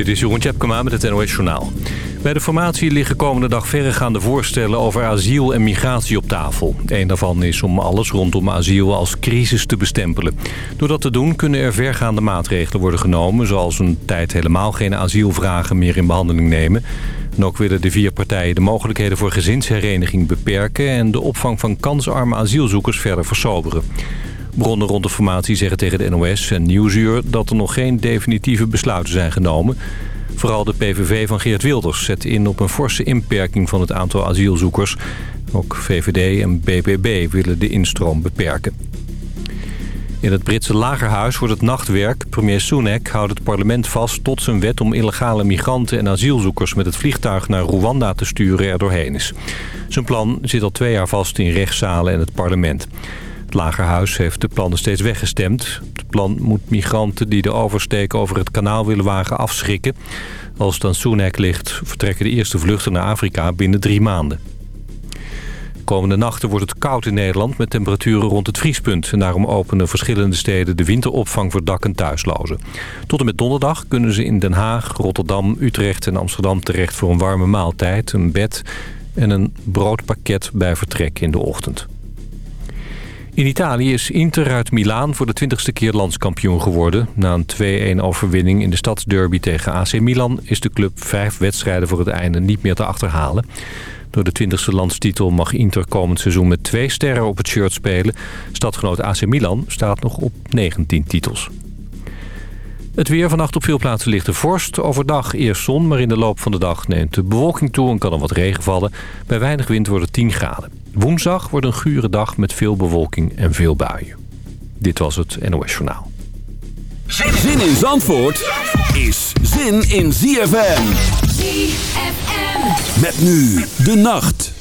Dit is Jeroen Tjepkema met het NOS Journaal. Bij de formatie liggen komende dag verregaande voorstellen over asiel en migratie op tafel. Een daarvan is om alles rondom asiel als crisis te bestempelen. Door dat te doen kunnen er vergaande maatregelen worden genomen... zoals een tijd helemaal geen asielvragen meer in behandeling nemen. En ook willen de vier partijen de mogelijkheden voor gezinshereniging beperken... en de opvang van kansarme asielzoekers verder versoberen. Bronnen rond de formatie zeggen tegen de NOS en Nieuwsuur... dat er nog geen definitieve besluiten zijn genomen. Vooral de PVV van Geert Wilders zet in op een forse inperking van het aantal asielzoekers. Ook VVD en BBB willen de instroom beperken. In het Britse lagerhuis wordt het nachtwerk. Premier Sunak houdt het parlement vast tot zijn wet om illegale migranten en asielzoekers met het vliegtuig naar Rwanda te sturen er doorheen is. Zijn plan zit al twee jaar vast in rechtszalen en het parlement. Het Lagerhuis heeft de plannen steeds weggestemd. Het plan moet migranten die de oversteek over het kanaal willen wagen afschrikken. Als het aan Sunak ligt, vertrekken de eerste vluchten naar Afrika binnen drie maanden. komende nachten wordt het koud in Nederland met temperaturen rond het vriespunt. En daarom openen verschillende steden de winteropvang voor dak- en thuislozen. Tot en met donderdag kunnen ze in Den Haag, Rotterdam, Utrecht en Amsterdam terecht voor een warme maaltijd, een bed en een broodpakket bij vertrek in de ochtend. In Italië is Inter uit Milaan voor de twintigste keer landskampioen geworden. Na een 2-1 overwinning in de stadsderby tegen AC Milan... is de club vijf wedstrijden voor het einde niet meer te achterhalen. Door de twintigste landstitel mag Inter komend seizoen met twee sterren op het shirt spelen. Stadgenoot AC Milan staat nog op 19 titels. Het weer vannacht op veel plaatsen ligt de vorst. Overdag eerst zon, maar in de loop van de dag neemt de bewolking toe... en kan er wat regen vallen. Bij weinig wind wordt het 10 graden. Woensdag wordt een gure dag met veel bewolking en veel buien. Dit was het NOS Journaal. Zin in Zandvoort is zin in ZFM. ZFM. Met nu de nacht.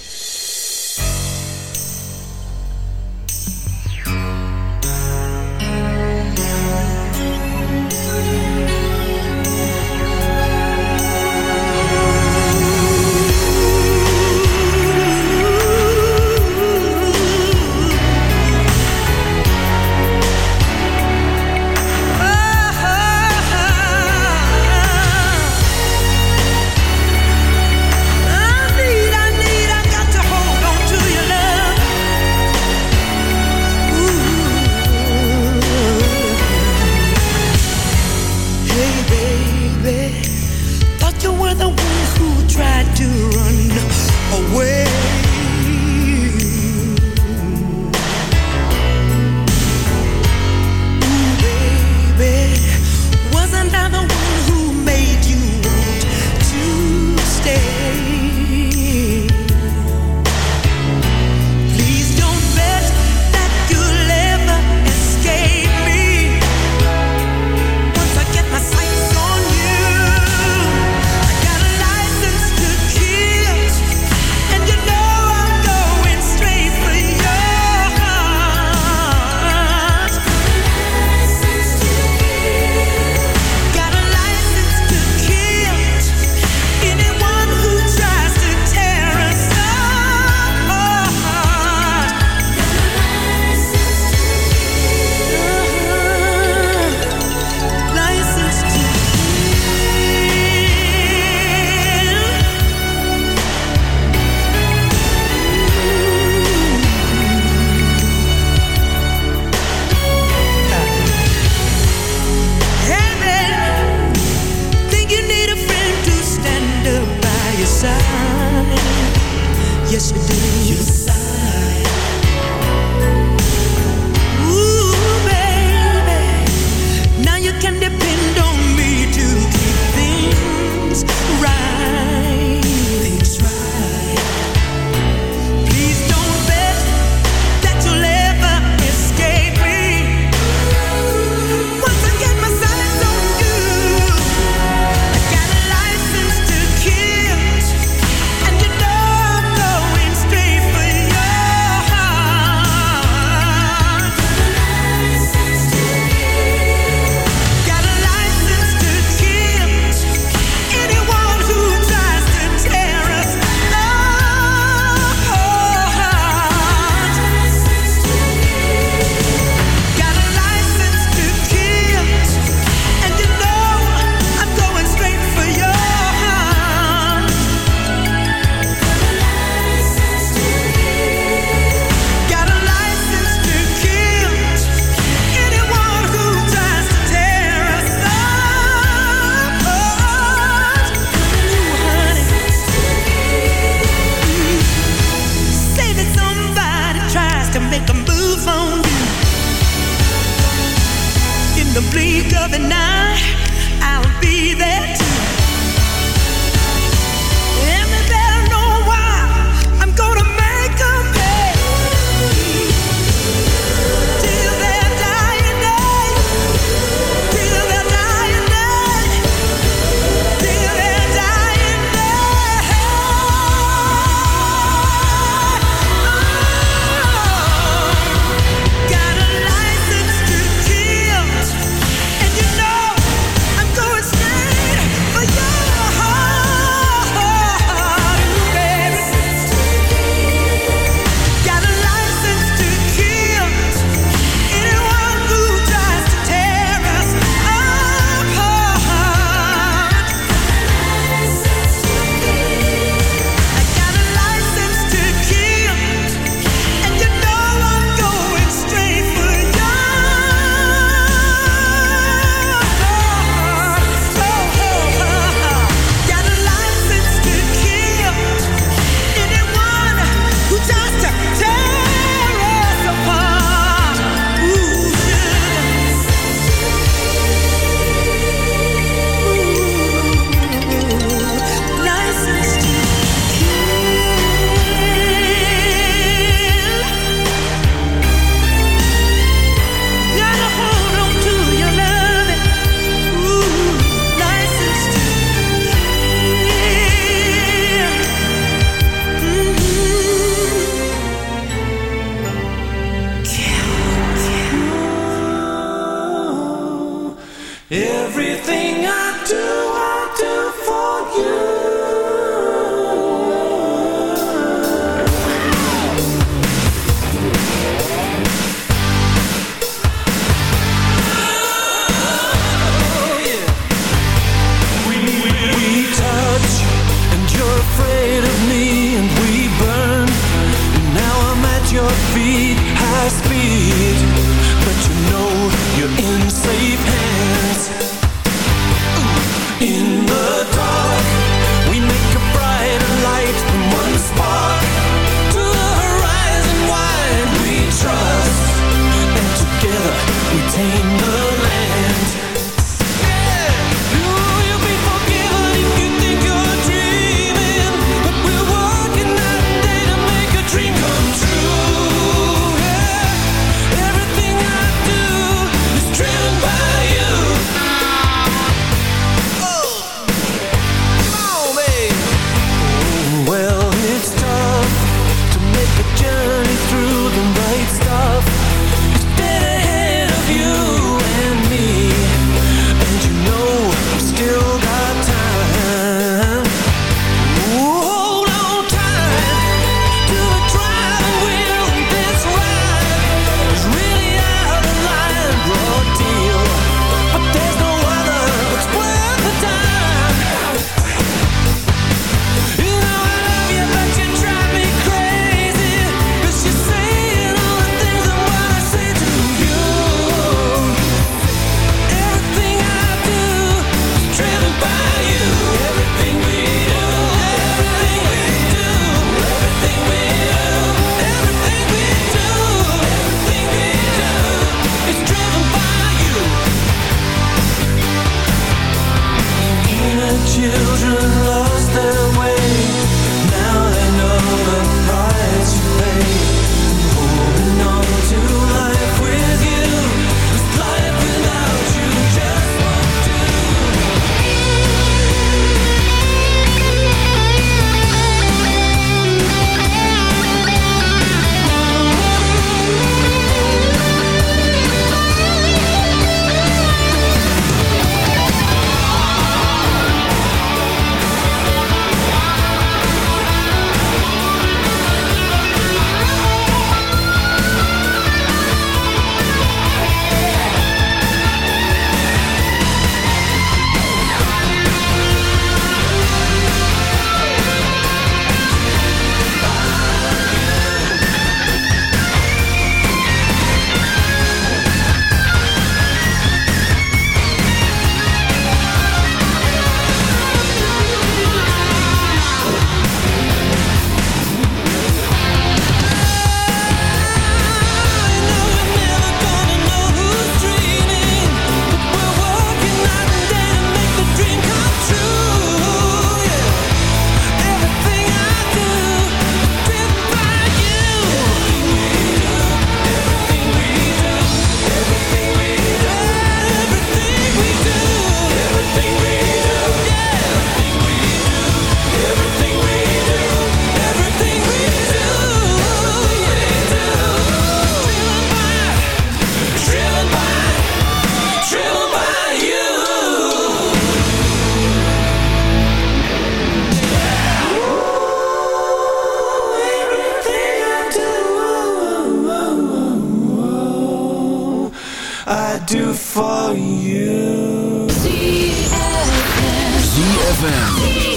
Frustration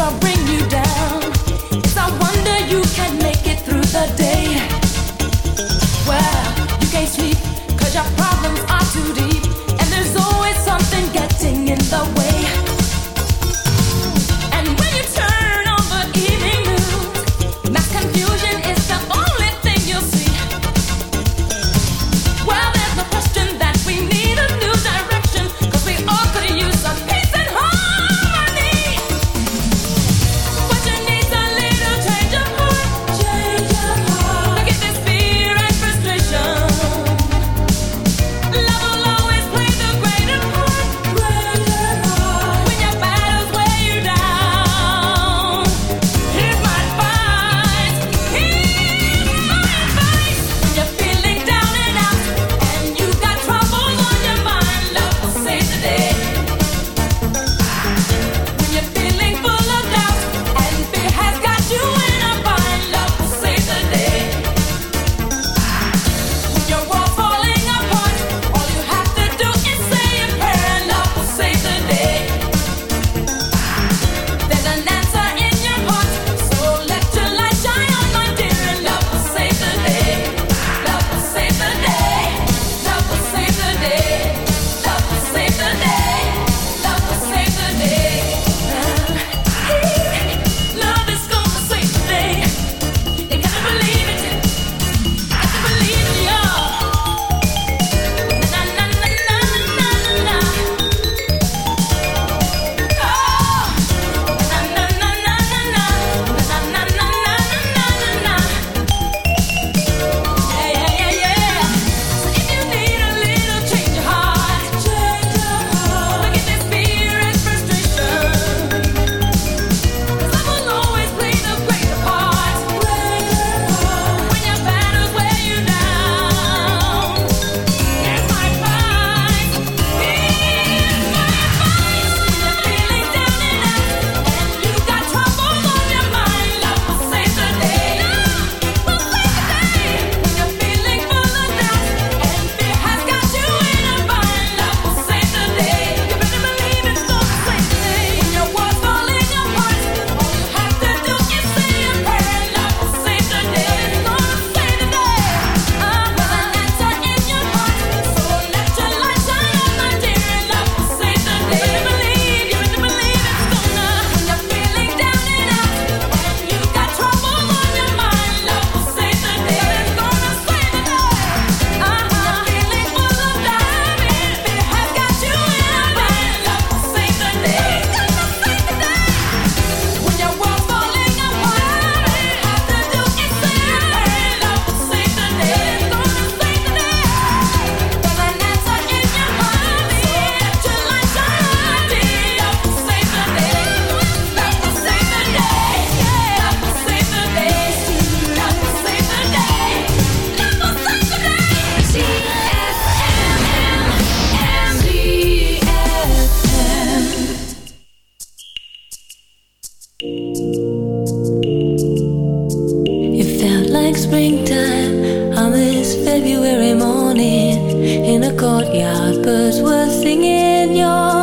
will bring in a courtyard. Birds were singing your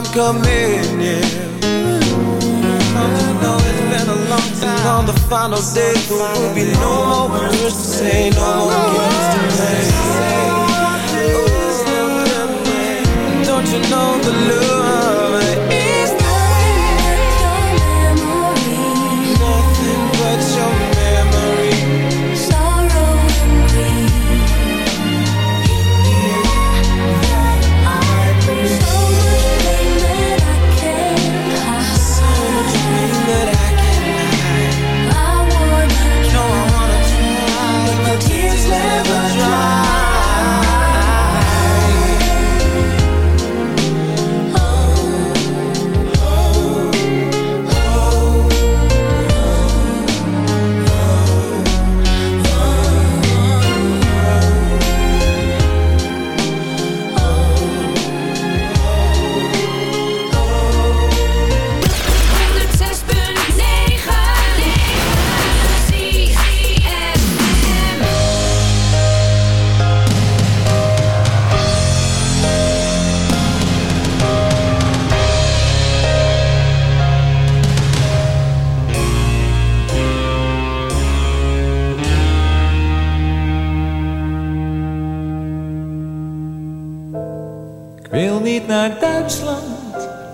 I'm coming, yeah oh, you know it's been a long time. On the final day There will be no more words to say No more games to play. Oh, Don't you know the love I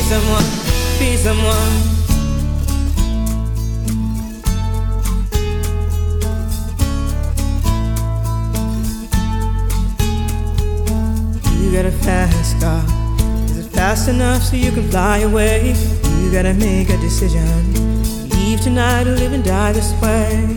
be someone, be someone. You got a fast car. Is it fast enough so you can fly away? You gotta make a decision. Leave tonight or live and die this way.